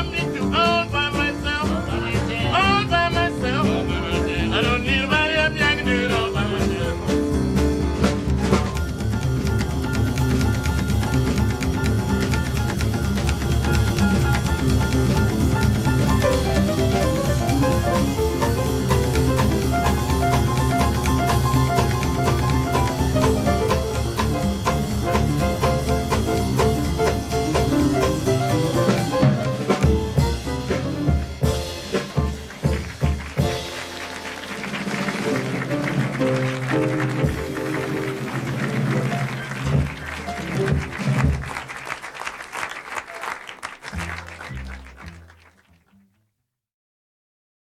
something